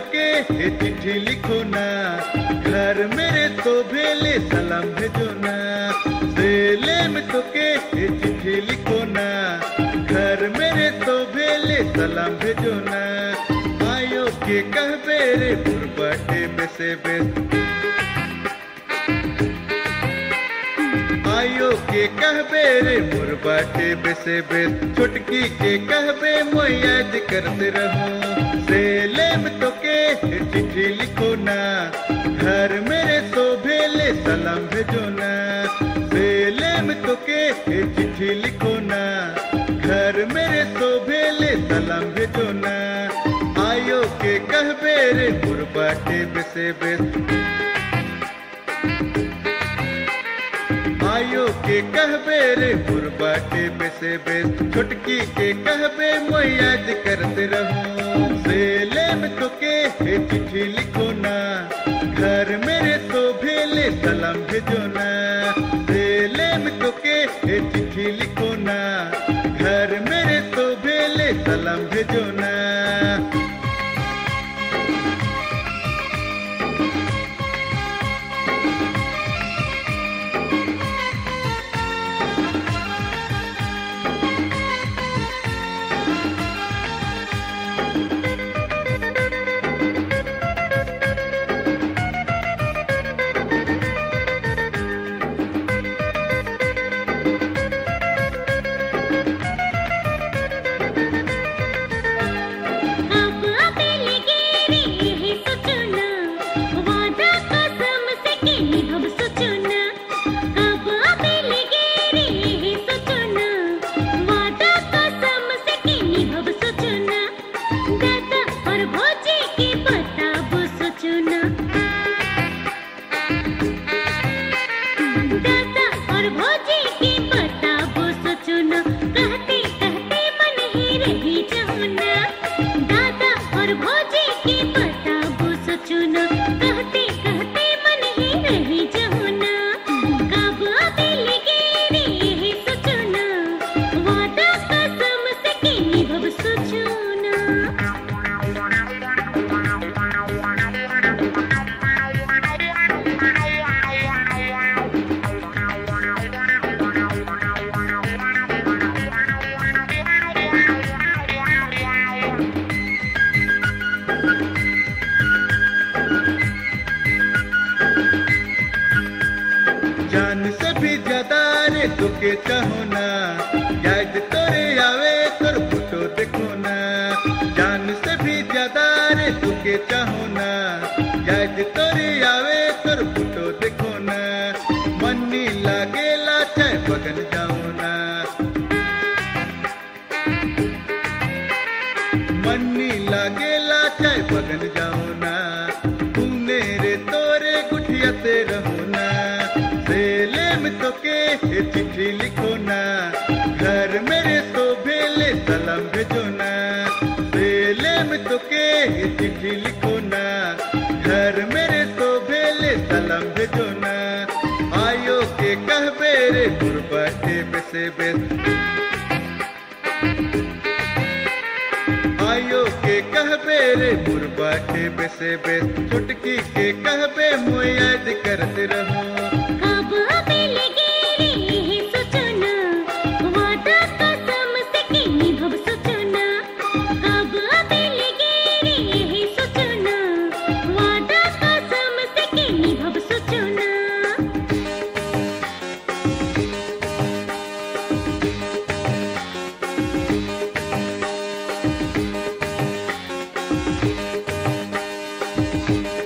ये चिट्ठी लिखो ना। घर मेरे तो भेले सलाम भेजो ना। भेले में तो के चिट्ठी लिखो ना। घर मेरे तो भेले सलाम भेजो ना। आयो के कह बेरे बुरबटे में से बेस आयो के कहबे रे मोर बाटे बेसे बेस छोटकी के कहबे मोय याद करते रहो। सेले में तो के चिट्ठी लिखो ना। घर मेरे तो भेले सलाम भेजो ना। सेले में तो के चिट्ठी लिखो ना। घर मेरे तो भेले सलाम भेजो ना। आयो के कहबे रे मोर बाटे बेसे बेस के कहबे रे बुरबाटे बेसे बेस छुटकी के कहबे मोय याद करते रहो। सेले में तो के हे चिट्ठी लिखो ना, घर मेरे तो भेले सलाम भेजो ना। सेले में तो के हे चिट्ठी लिखो ना, घर मेरे तो भेले सलाम भेजो ना। कहते कहते मन ही रही तुके चाहो ना। याद तोरे आवे तोर फ़ोटो देखो ना। जान से भी ज़्यादा रे तुके चाहो ना। याद तोरे आवे तोर फ़ोटो देखो ना। मन लागे ला चाहे बगन जाओ चिट्ठी लिखो ना। घर मेरे तो भेले सलाम भेजो ना। में तो के चिट्ठी लिखो ना। घर मेरे तो भेजो ना। आयो के कहबे रे गुरबाटे बेसे बेस आयो के कहबे रे बेसे बेस छुटकी के मोय याद करते रहो। आयो